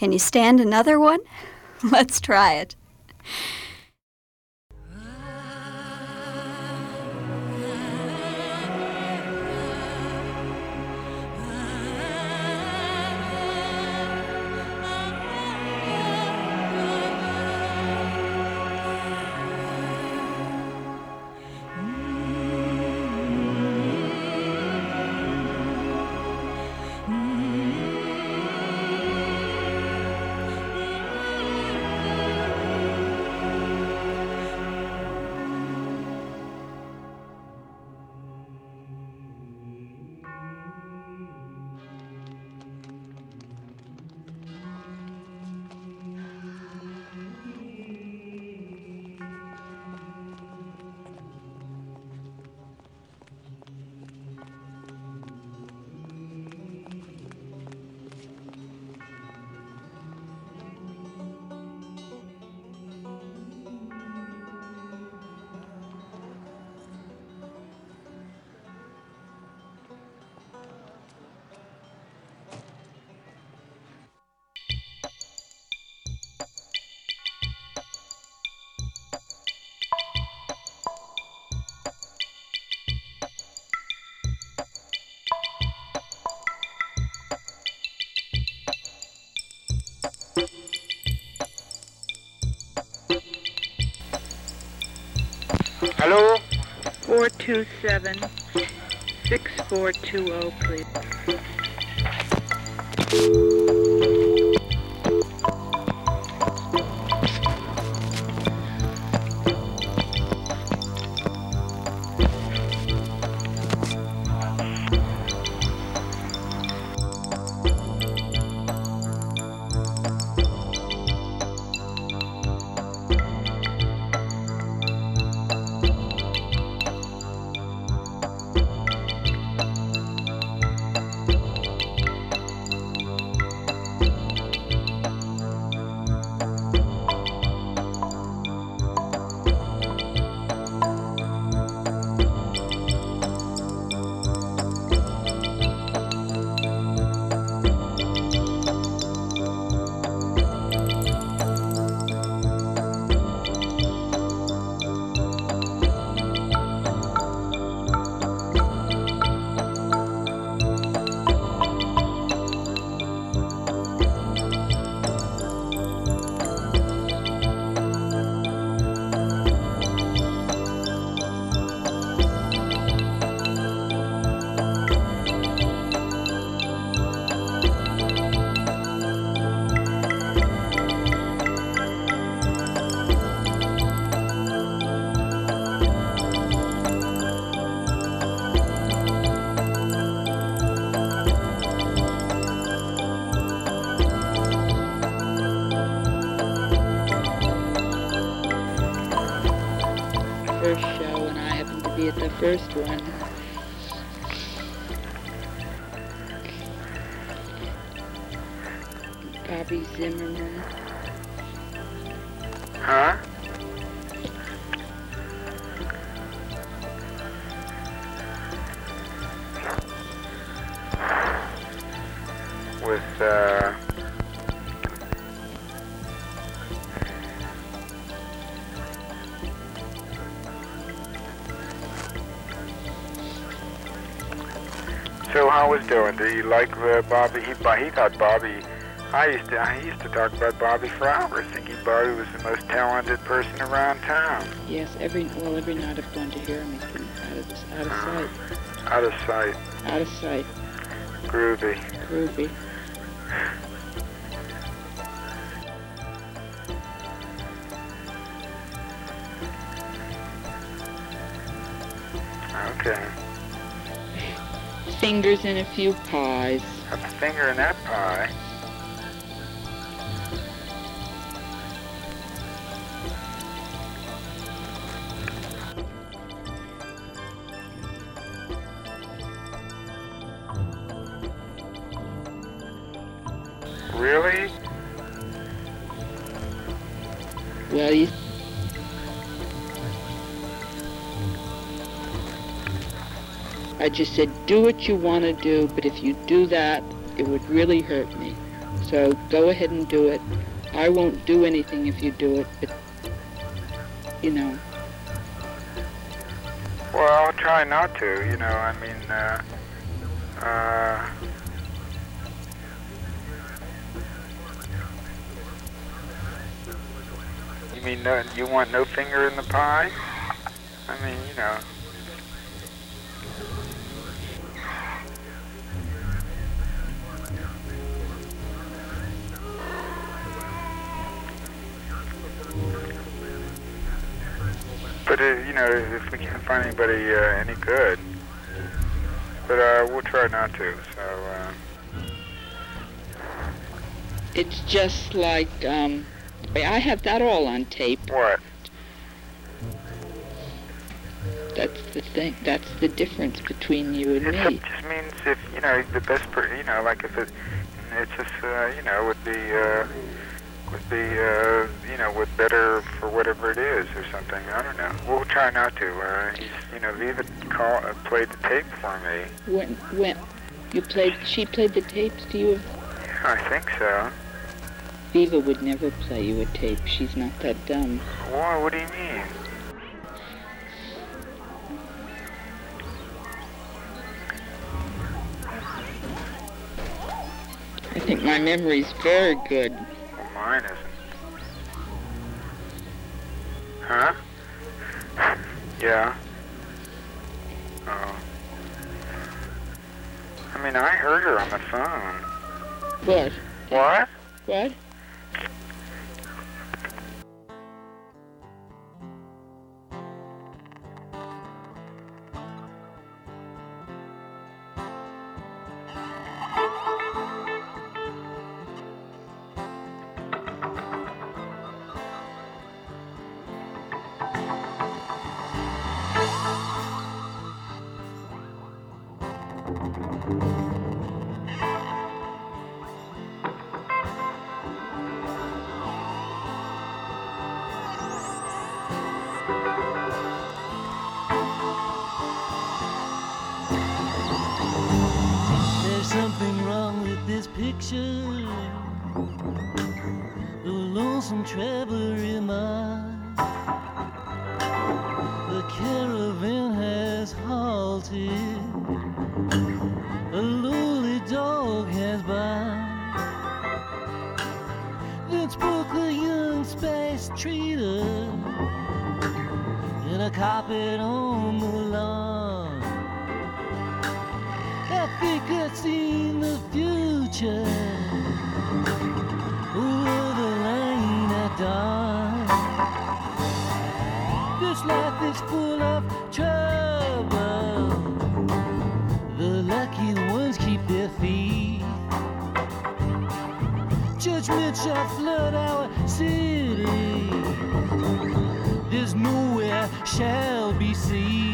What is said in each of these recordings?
Can you stand another one? Let's try it. Hello? 427 6420, please. So how was doing? Do you like uh, Bobby? He, he thought Bobby. I used to. I used to talk about Bobby for hours, thinking Bobby was the most talented person around town. Yes, every well, every night I've gone to hear him. He's been out of this, out of sight, Out of sight, out of sight. groovy. Groovy. Fingers in a few pies. A finger in that pie. Just said, do what you want to do, but if you do that, it would really hurt me. So go ahead and do it. I won't do anything if you do it, but you know. Well, I'll try not to. You know, I mean, uh, uh, you mean no, you want no finger in the pie? I mean, you know. But, uh, you know, if we can't find anybody uh, any good, but uh, we'll try not to, so, uh, It's just like um, I have that all on tape. what? That's the thing. That's the difference between you and It me. It just means if, you know, the best, per- you know, like if it, it's just, uh, you know, would be, uh, would the uh, you know, with better for whatever it is or something. I don't know. We'll try not to. Uh, he's, you know, Viva call, uh, played the tape for me. When when you played, she played the tapes to you. I think so. Viva would never play you a tape. She's not that dumb. Why? What do you mean? I think my memory's very good. Mine isn't. Huh? yeah. Oh. I mean, I heard her on the phone. What? What? What? Picture. The lonesome traveler in I. The caravan has halted. A lonely dog has by. Then spoke a young space trader in a carpet on the lawn. I think I've seen the line at dawn. This life is full of trouble. The lucky ones keep their feet. Judgment shall flood our city. There's nowhere shall be seen.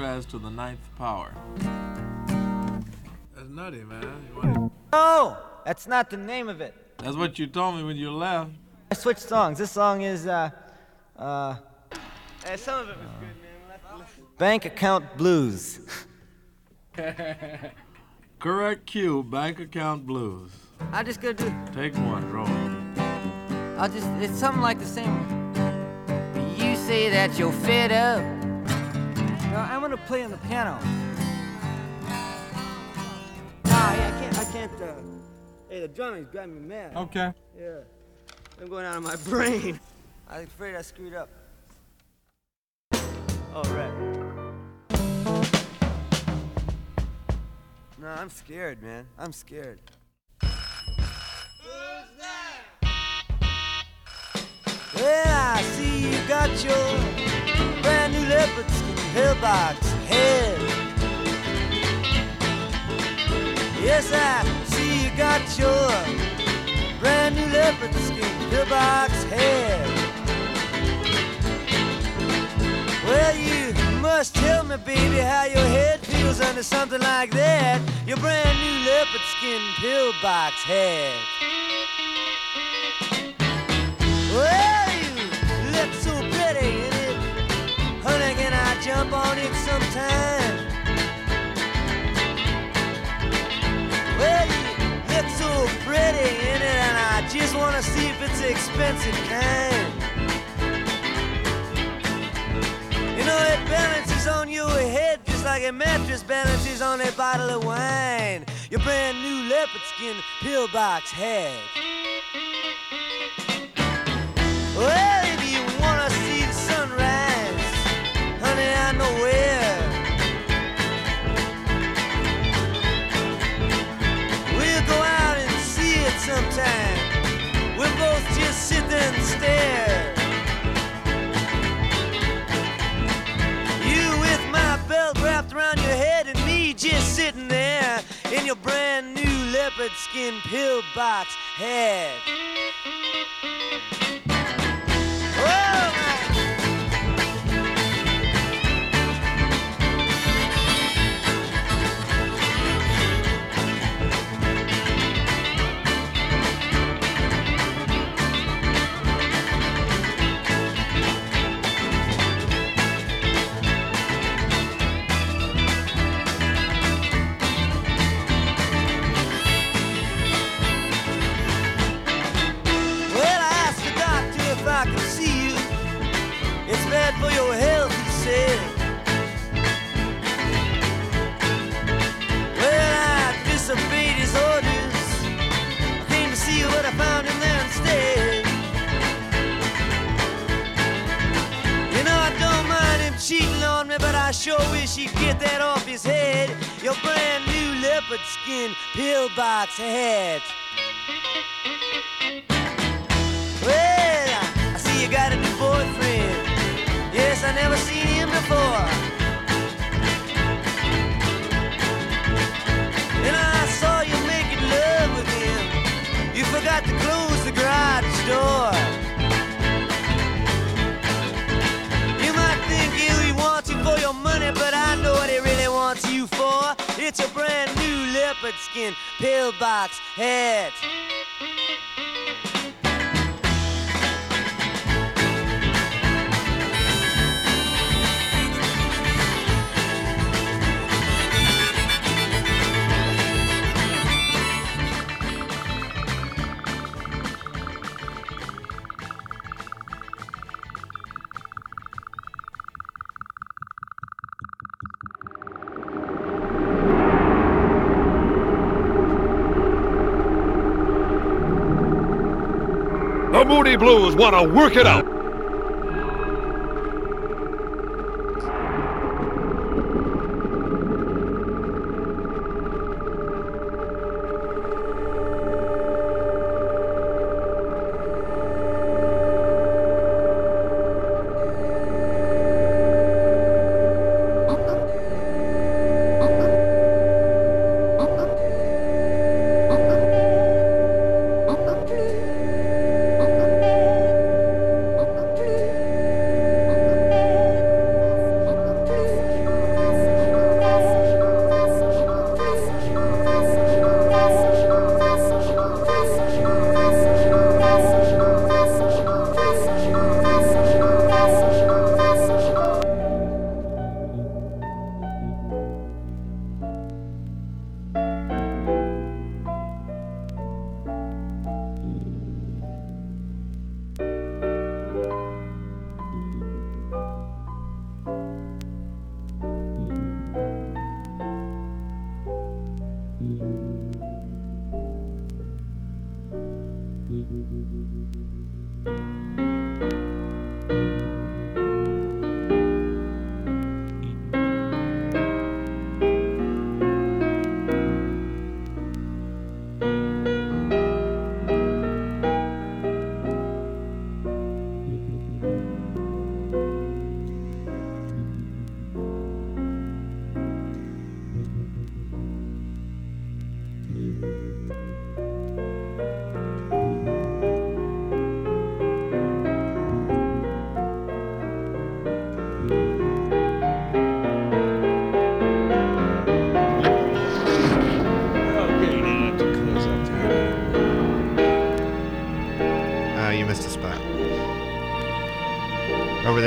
Alcatraz to the ninth power. That's nutty, man. You wanna- No, that's not the name of it. That's what you told me when you left. I switched songs. This song is, uh, uh. eh, some of it was good, man. Bank Account Blues. Correct cue, bank account blues. I'm just gonna do. Take one, roll. I'll just. It's something like the same. You say that you're fed up. No, I'm gonna play on the piano. Nah, yeah, I can't. I can't. Uh, hey, the drumming's driving me mad. Okay. Yeah. I'm going out of my brain. I'm afraid I screwed up. All right. No, I'm scared, man. I'm scared. Well, I see you got your brand new leopard skin pillbox head. Yes, I see you got your brand new leopard skin pillbox head. Well, you must tell me, baby, how your head feels under something like that. Your brand new leopard skin pillbox head. Well, jump on it sometime? Well, you look so pretty in it, and I just wanna see if it's expensive kind. You know, it balances on your head just like a mattress balances on a bottle of wine. Your brand new leopard skin pillbox head. Well, honey, I know where. We'll go out and see it sometime. We'll both just sit there and stare. You with my belt wrapped around your head and me just sitting there in your brand new leopard skin pillbox head. Hat. Blues want to work it out.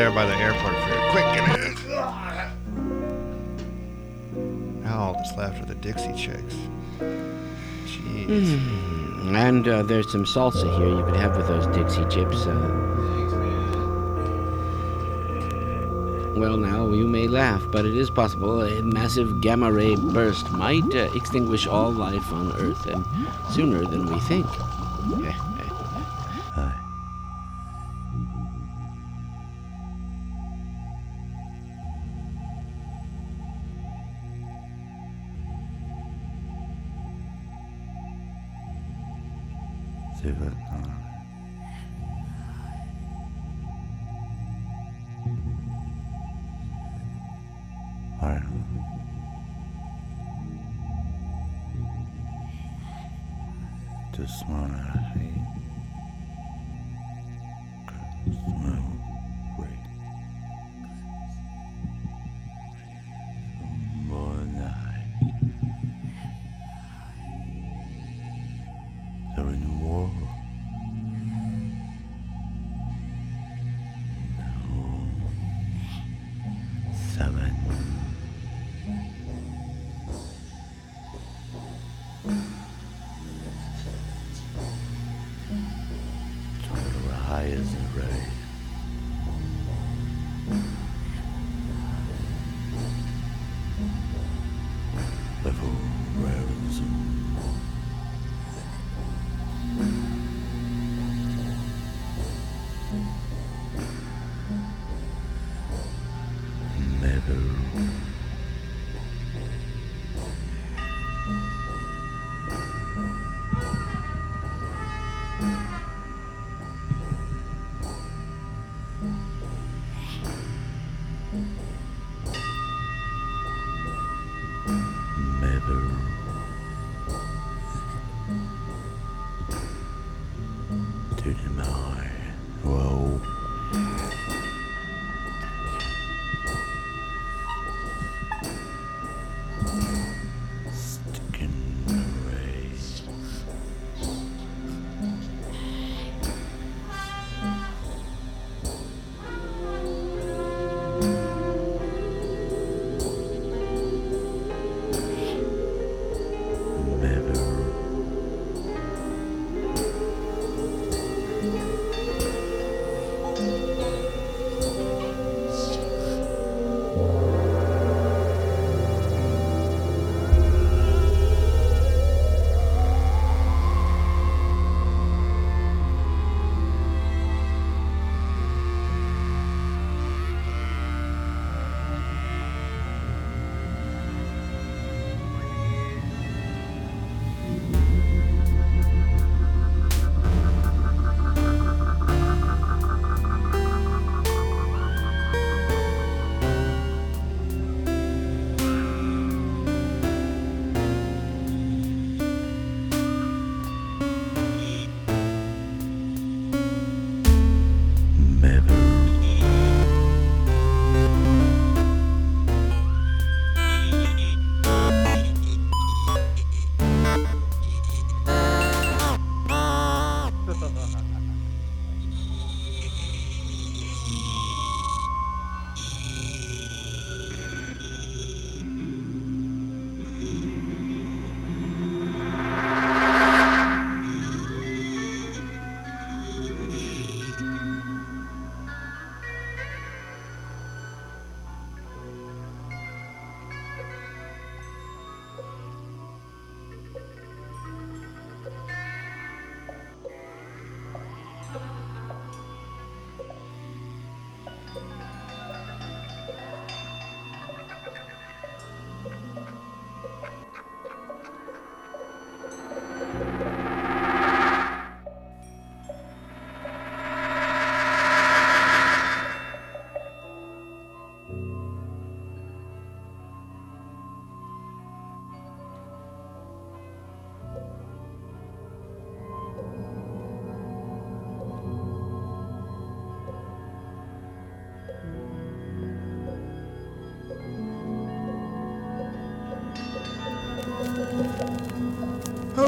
There by the airport fair. Quick, get in. All that's left are the Dixie chicks. Jeez. And uh, there's some salsa here you could have with those Dixie chips. Uh, well, now, you may laugh, but it is possible a massive gamma ray burst might uh, extinguish all life on Earth, and sooner than we think. Meadow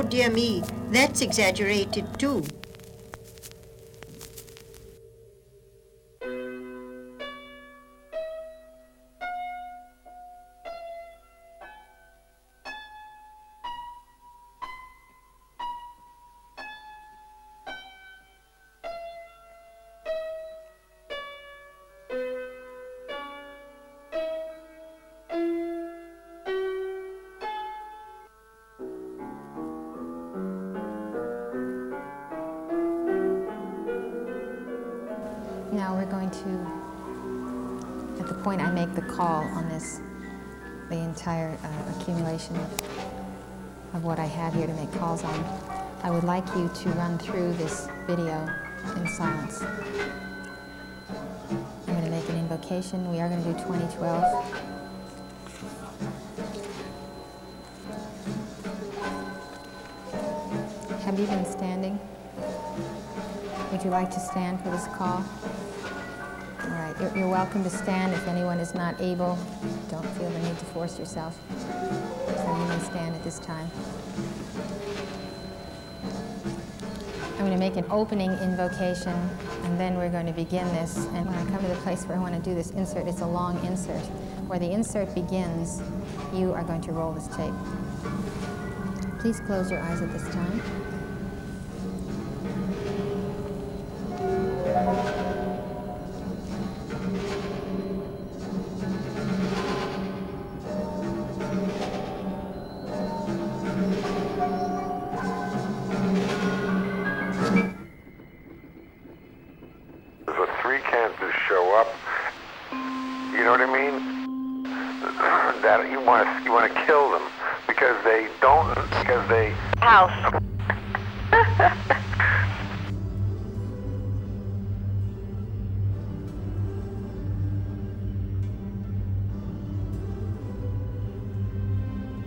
dear me, that's exaggerated too. To, at the point I make the call on this, the entire uh, accumulation of, of what I have here to make calls on, I would like you to run through this video in silence. I'm going to make an invocation. We are going to do 2012. Have you been standing? Would you like to stand for this call? You're, you're welcome to stand if anyone is not able. Don't feel the need to force yourself. So you may stand at this time. I'm going to make an opening invocation, and then we're going to begin this. And when I come to the place where I want to do this insert, it's a long insert. Where the insert begins, you are going to roll this tape. Please close your eyes at this time.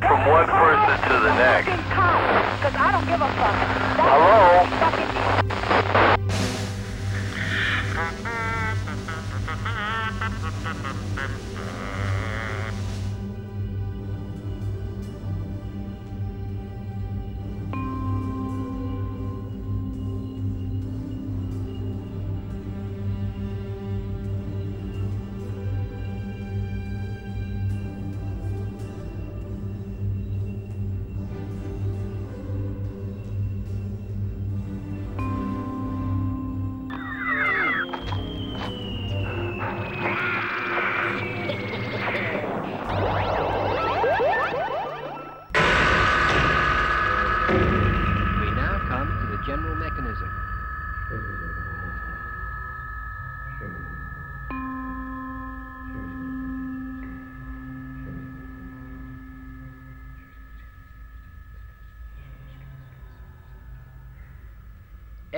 From one person to the next. Because I don't give a fuck. Hello?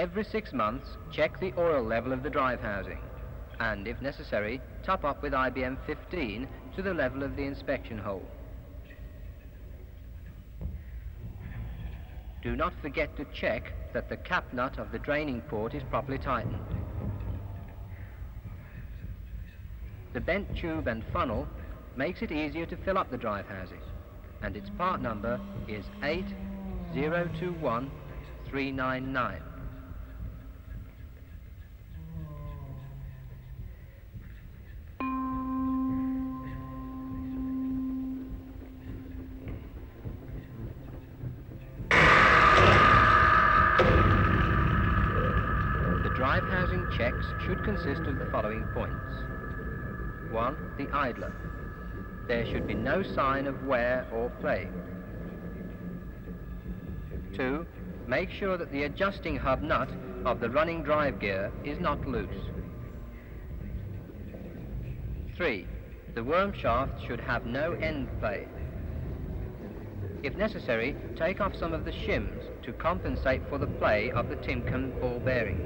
Every six months, check the oil level of the drive housing, and if necessary, top up with IBM 15 to the level of the inspection hole. Do not forget to check that the cap nut of the draining port is properly tightened. The bent tube and funnel makes it easier to fill up the drive housing, and its part number is 8021399. The drive housing checks should consist of the following points. 1. The idler. There should be no sign of wear or play. 2. Make sure that the adjusting hub nut of the running drive gear is not loose. 3. The worm shaft should have no end play. If necessary, take off some of the shims to compensate for the play of the Timken ball bearing.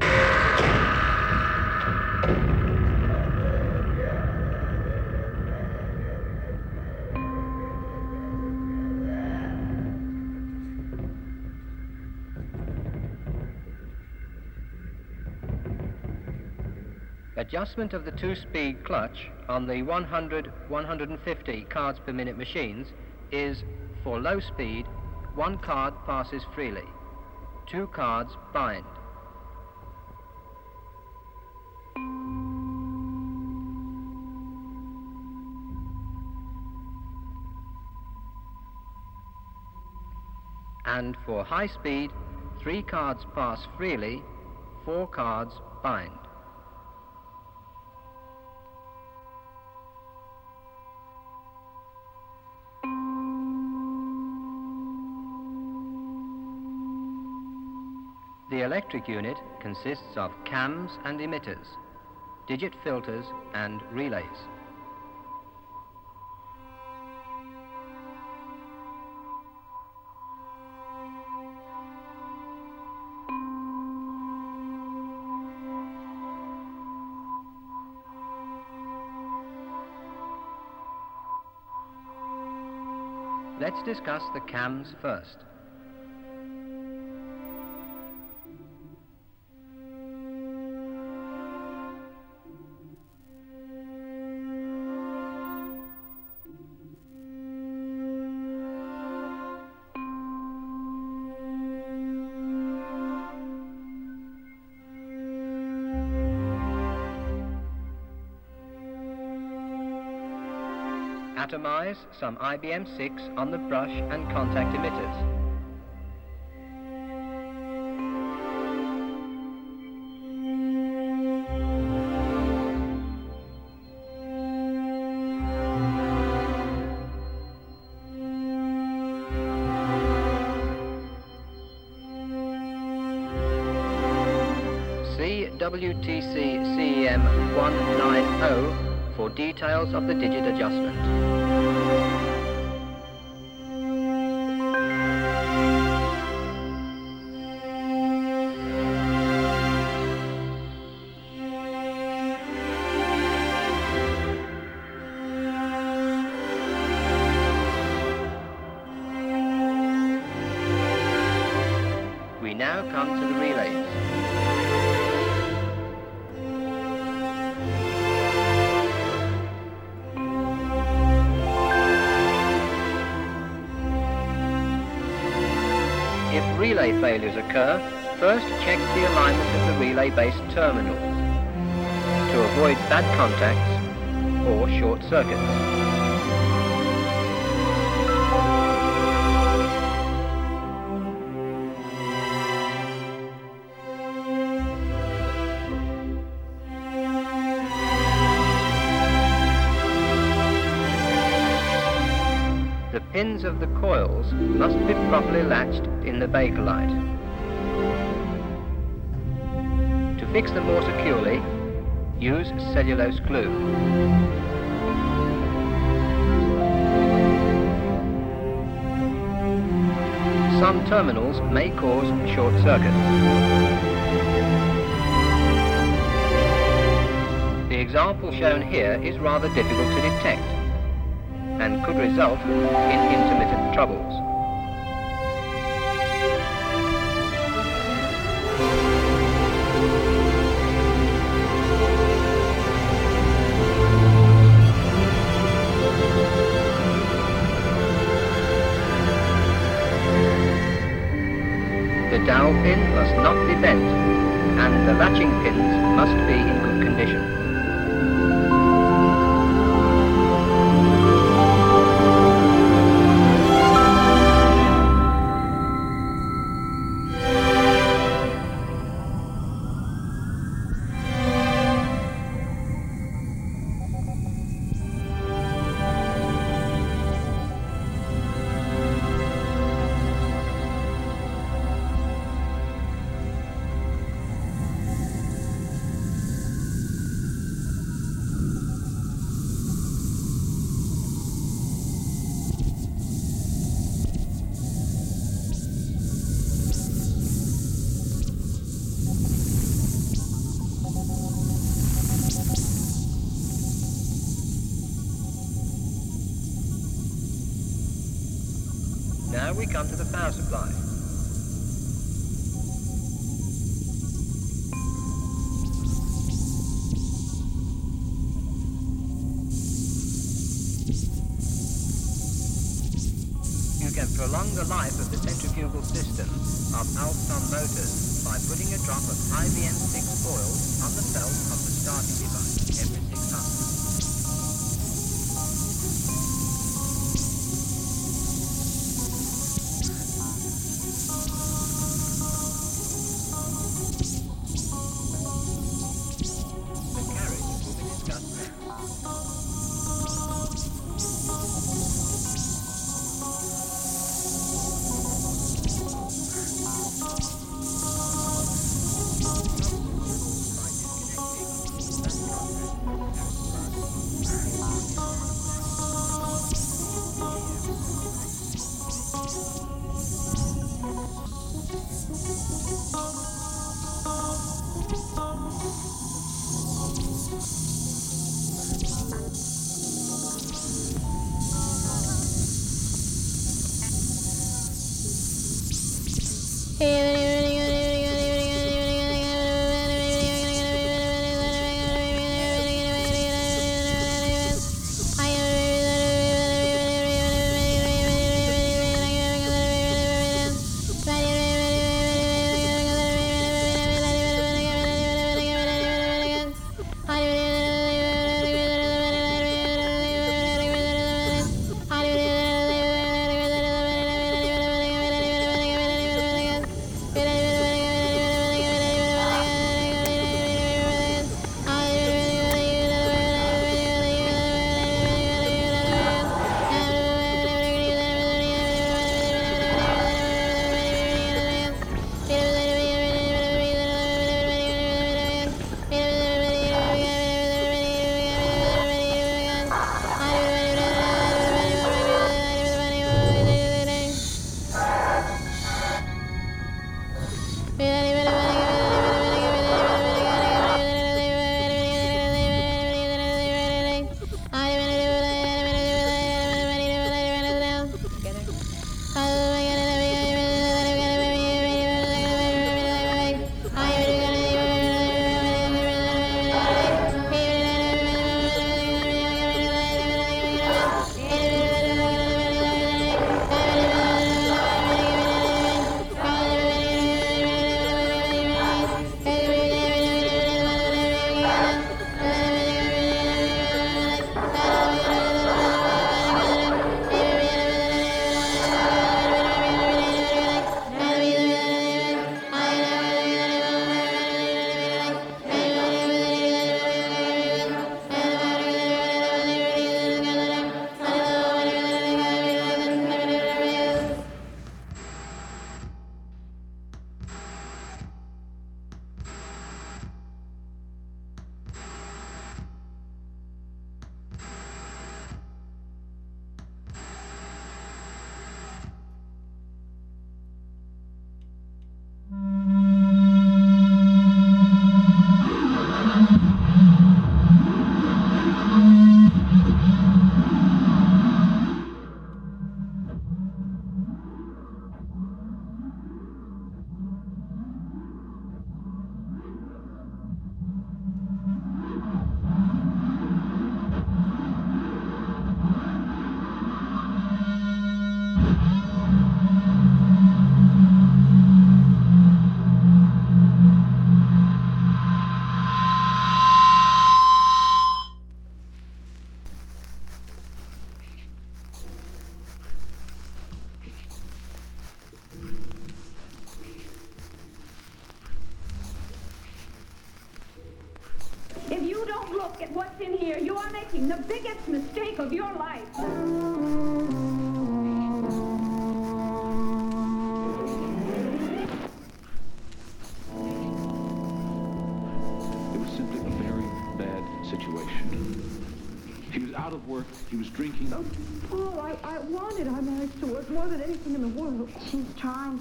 Adjustment of the two-speed clutch on the 100-150 cards per minute machines is, for low speed, one card passes freely, two cards bind. And for high speed, three cards pass freely, four cards bind. The electric unit consists of cams and emitters, digit filters and relays. Let's discuss the cams first. Atomize some IBM 6 on the brush and contact emitters. See WTC CEM 190 for details of the digit adjustment. Avoid bad contacts or short circuits. The pins of the coils must be properly latched in the Bakelite. To fix them more securely, use cellulose glue. Some terminals may cause short circuits. The example shown here is rather difficult to detect and could result in intermittent troubles. Must not be bent, and the latching pins we come to the power supply. You can prolong the life of the centrifugal system of Alstom motors by putting a drop of IBM6 oil on the belt of the starting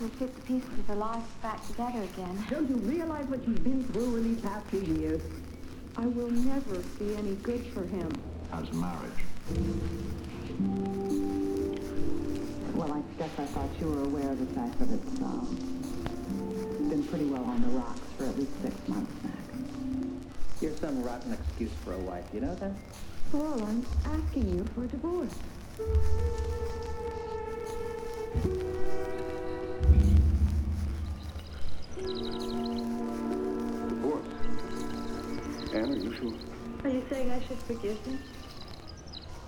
trying to fit the pieces of her life back together again. Don't you realize what she's been through in these past few years? I will never be any good for him. How's marriage? Well, I guess I thought you were aware of the fact that it's um, been pretty well on the rocks for at least six months, Mac. You're some rotten excuse for a wife, you know that? Paul, I'm asking you for a divorce. Divorce. Anne, are you sure? Are you saying I should forgive him?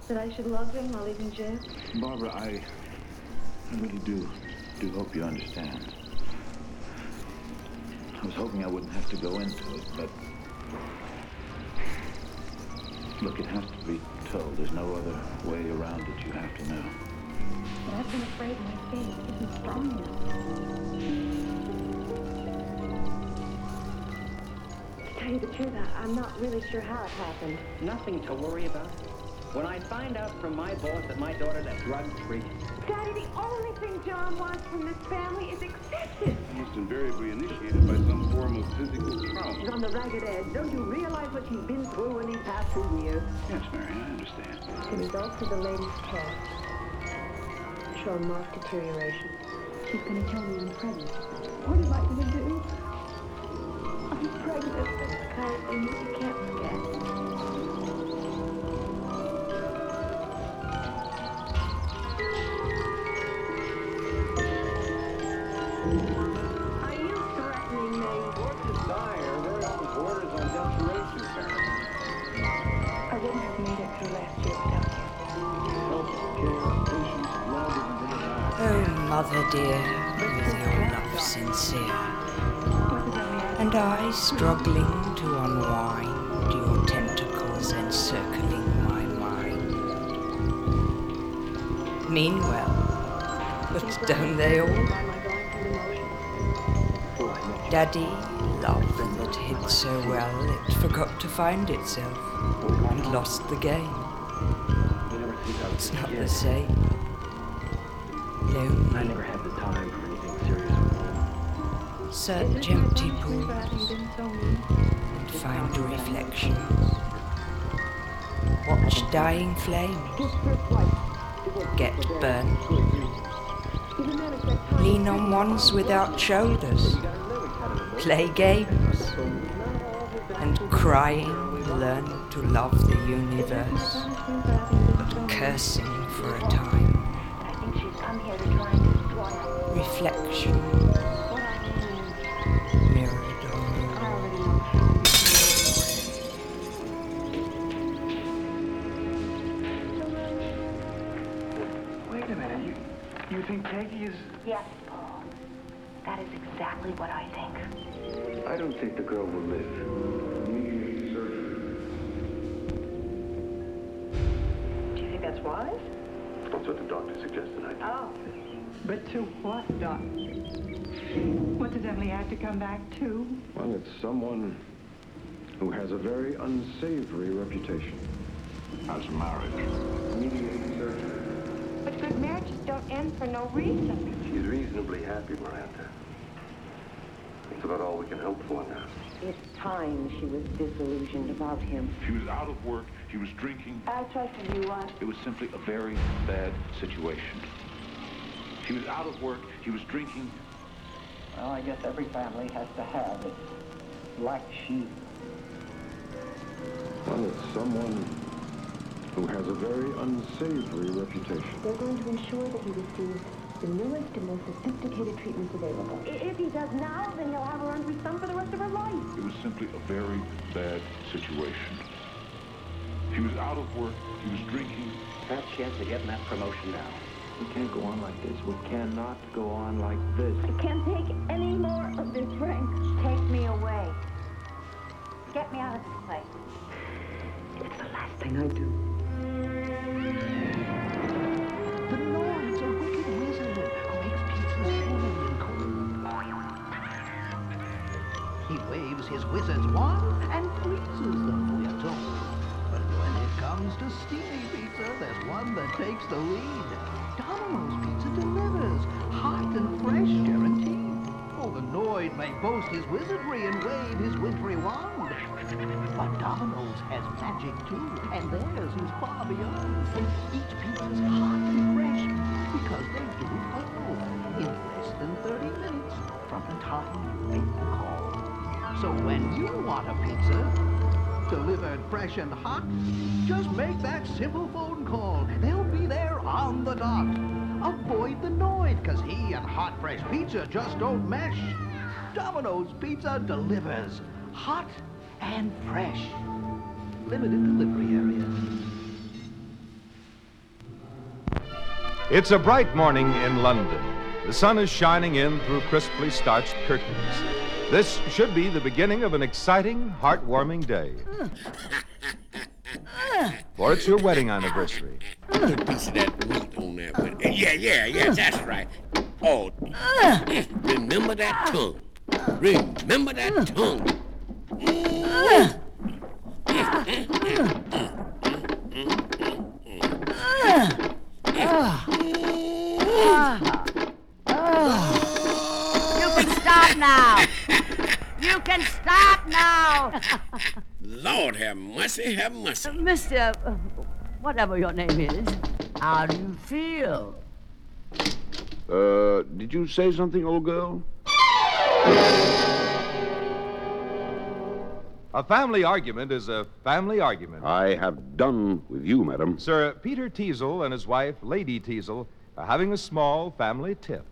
That I should love him while he's in jail? Barbara, I, I really do, do hope you understand. I was hoping I wouldn't have to go into it, but look, it has to be told. There's no other way around it. You have to know. But I've been afraid my faith isn't strong enough. You the truth, I, I'm not really sure how it happened. Nothing to worry about. When I find out from my boss that my daughter's a drug freak, Daddy, the only thing John wants from this family is acceptance. Almost invariably initiated by some form of physical She's trauma. on the ragged edge. Don't you realize what she's been through in these past two years? Yes, Mary, I understand. The results of the latest test show marked deterioration. She's going to tell me I'm pregnant. What am I going to do? Thank you. Mean well, but don't they all? Daddy, love that hid so well, it forgot to find itself and lost the game. It's not the same. Lonely. I never had the time for anything serious. Search empty pools and find reflections. Watch dying flames get burnt. Lean on ones without shoulders. Play games. And crying learn to love the universe. But cursing for a time. I Peggy is... Yes, Paul. That is exactly what I think. I don't think the girl will live. Need surgery. Do you think that's wise? That's what the doctor suggested I do. Oh. But to what, doctor? What does Emily have to come back to? Well, it's someone who has a very unsavory reputation. How's marriage? Mediating surgery. But good marriages don't end for no reason. She's reasonably happy, Miranda. That's about all we can hope for now. It's time she was disillusioned about him. She was out of work, She was drinking. I trusted you once. It was simply a very bad situation. She was out of work, She was drinking. Well, I guess every family has to have its black sheep. Well, it's someone who has a very unsavory reputation. They're going to ensure that he receives the newest and most sophisticated treatments available. If he does now, then he'll have her under his thumb for the rest of her life. It was simply a very bad situation. He was out of work, he was drinking. Perhaps chance of getting that promotion now. We can't go on like this. We cannot go on like this. I can't take any more of this, Frank. Take me away. Get me out of this place. thing I. The last thing I wizard He waves his wizard's wand and freezes them, we're told. But when it comes to steamy pizza, there's one that takes the lead. Domino's Pizza delivers, hot and fresh, guaranteed. Oh, the Noid may boast his wizardry and wave his wintry wand. But Domino's has magic too, and theirs is far beyond. Each pizza's hot and fresh because they do it all in less than 30 minutes from the time you make the call. So when you want a pizza delivered fresh and hot, just make that simple phone call. They'll be there on the dot. Avoid the Noid, cause he and hot fresh pizza just don't mesh. Domino's Pizza delivers hot and fresh. Limited delivery area. It's a bright morning in London. The sun is shining in through crisply starched curtains. This should be the beginning of an exciting, heartwarming day. For it's your wedding anniversary. Put a piece of that meat on that one. Yeah, yeah, yeah, that's right. Oh, remember that tongue. Remember that tongue. You can stop now. You can stop now. Lord have mercy, have mercy. Mister, uh, whatever your name is, how do you feel? Uh, did you say something, old girl? A family argument is a family argument. I have done with you, madam. Sir Peter Teazle and his wife, Lady Teazle, are having a small family tip.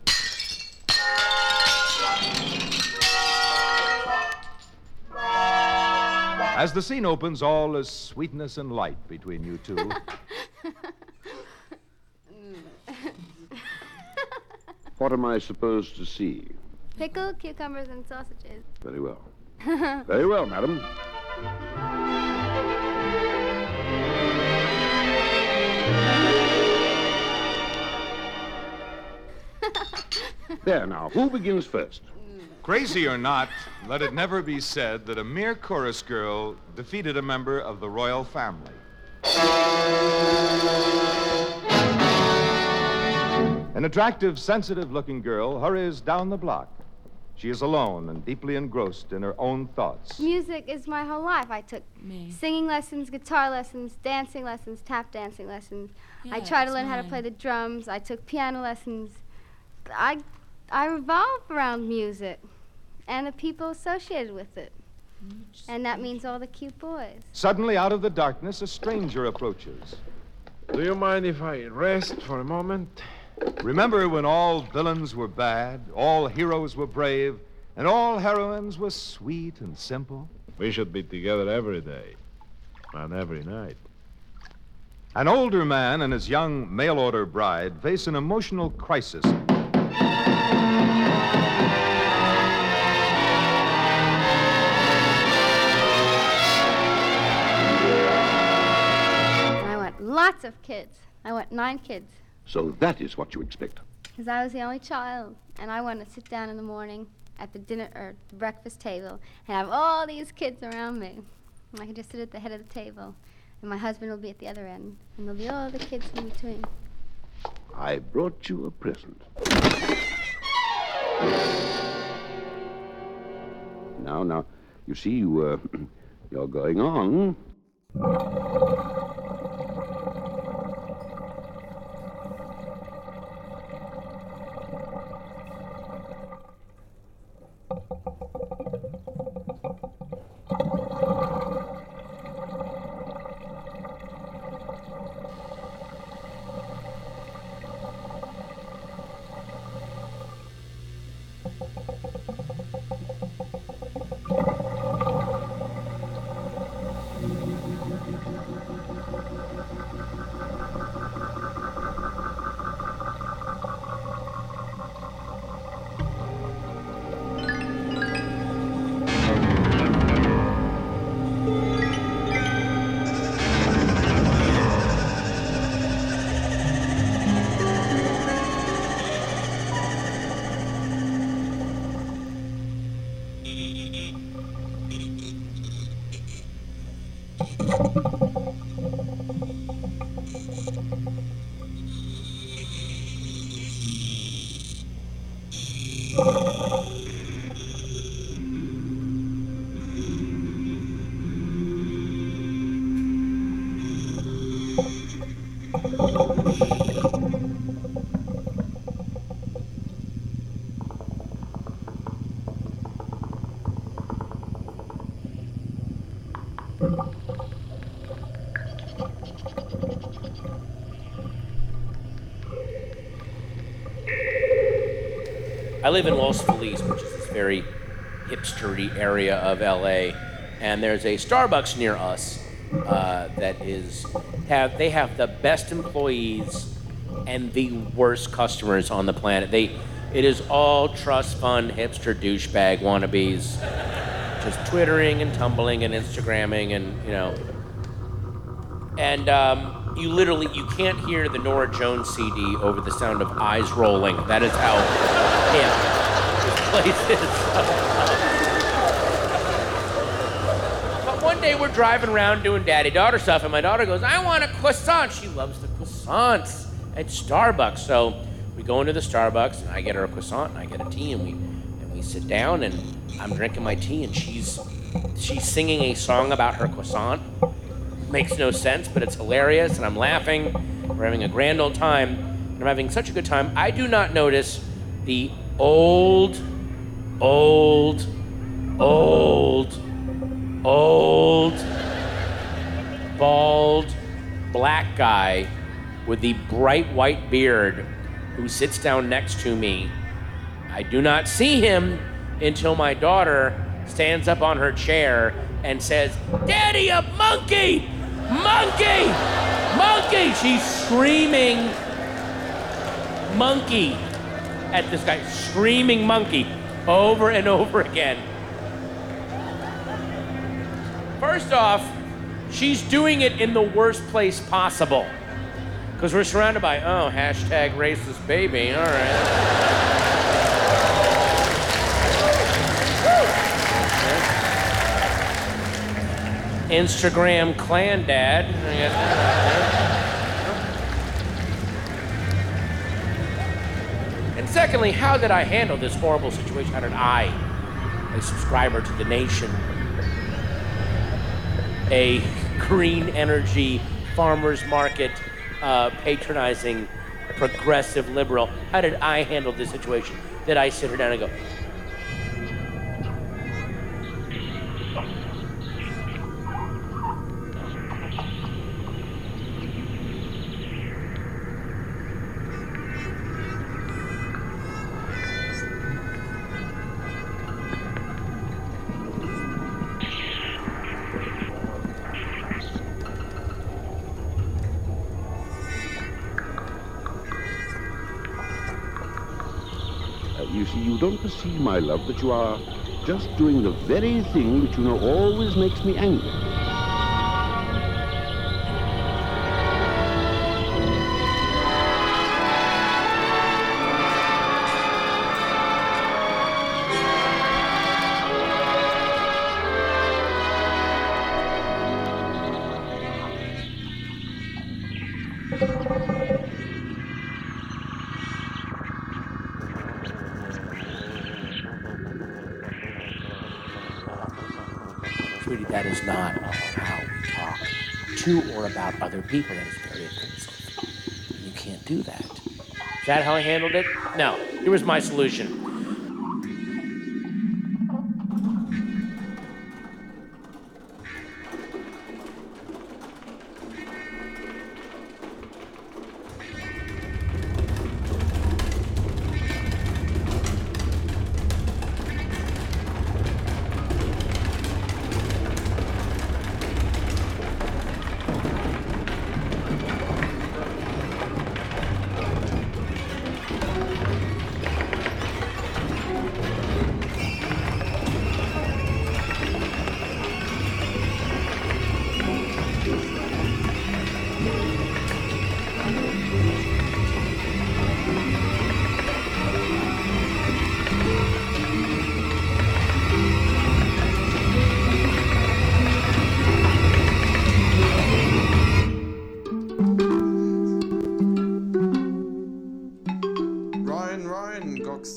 As the scene opens, all is sweetness and light between you two. What am I supposed to see? Pickle, cucumbers, and sausages. Very well. Very well, madam. There now, who begins first? Crazy or not, let it never be said that a mere chorus girl defeated a member of the royal family. An attractive, sensitive looking girl hurries down the block. She is alone and deeply engrossed in her own thoughts. Music is my whole life. I took singing lessons, guitar lessons, dancing lessons, tap dancing lessons. I Yeah, tried to it's learn how to play the drums. I took piano lessons. I, I revolve around music and the people associated with it. And that means all the cute boys. Suddenly, out of the darkness, a stranger approaches. Do you mind if I rest for a moment? Remember when all villains were bad, all heroes were brave, and all heroines were sweet and simple? We should be together every day and every night. An older man and his young mail order bride face an emotional crisis. I want lots of kids. I want nine kids. So that is what you expect. Because I was the only child, and I want to sit down in the morning at the dinner or the breakfast table and have all these kids around me. And I can just sit at the head of the table, and my husband will be at the other end, and there'll be all the kids in between. I brought you a present. Now, now, you see, you, uh, you're going on. Live in Los Feliz, which is this very hipstery area of LA, and there's a Starbucks near us uh, that is have they have the best employees and the worst customers on the planet. They it is all trust fund hipster douchebag wannabes, just twittering and tumbling and Instagramming and you know, and um, you literally you can't hear the Norah Jones CD over the sound of eyes rolling. That is how hip this place is. But one day we're driving around doing daddy daughter stuff, and my daughter goes, I want a croissant. She loves the croissants at Starbucks. So we go into the Starbucks, and I get her a croissant, and I get a tea, and we, and we sit down, and I'm drinking my tea, and she's, she's singing a song about her croissant. Makes no sense, but it's hilarious, and I'm laughing. We're having a grand old time, and I'm having such a good time. I do not notice the old, old, old, old, bald, black guy with the bright white beard who sits down next to me. I do not see him until my daughter stands up on her chair and says, Daddy, a monkey! Monkey! Monkey! She's screaming, monkey, at this guy, screaming monkey over and over again. First off, she's doing it in the worst place possible. Because we're surrounded by, oh, hashtag racist baby. All right. Instagram clan dad. Secondly, how did I handle this horrible situation? How did I, a subscriber to the nation, a green energy farmers market uh, patronizing progressive liberal, how did I handle this situation? Did I sit her down and go, you don't perceive, my love, that you are just doing the very thing which you know always makes me angry. People. That is very offensive. You can't do that. Is that how I handled it? No. Here was my solution.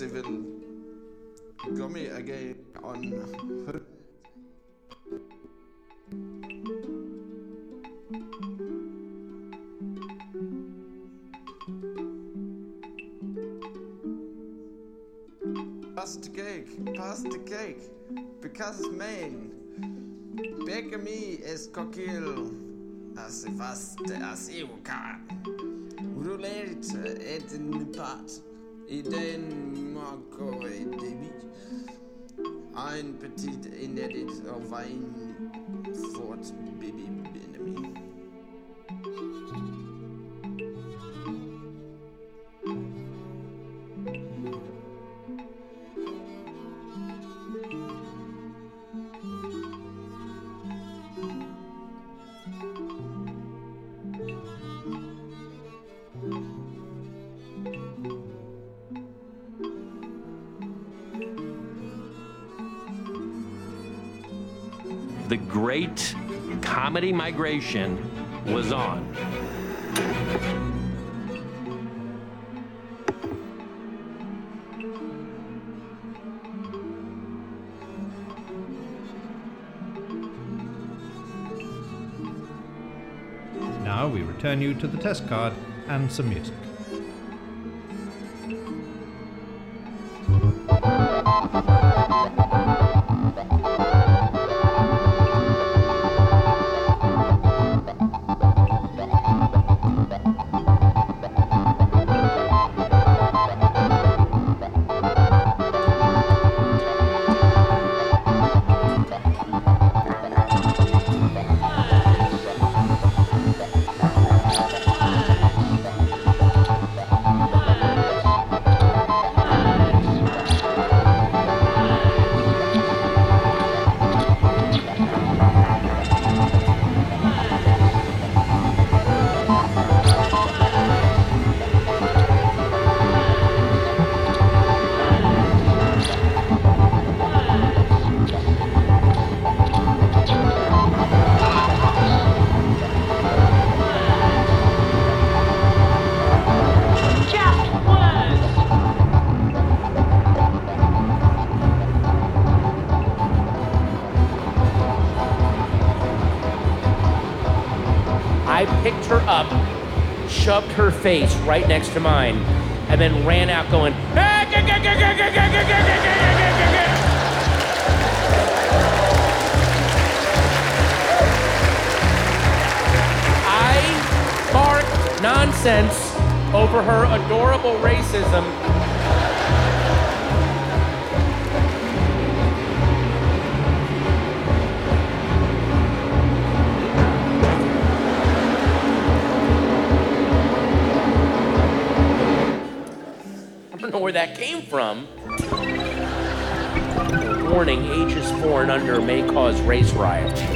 Ryan, Goxiville. gummy again on. Pass the cake, pass the cake, because it's main. Bake me es coquille, as fast as you can. Roulette et une pâte, et Ideen Markov Debit. Ein Petit in der Wein fort Bibi bin. Comedy migration was on. Now we return you to the test card and some music. shoved her face right next to mine and then ran out going, I barked nonsense over her adorable racism that came from. Warning, ages four and under may cause race riots.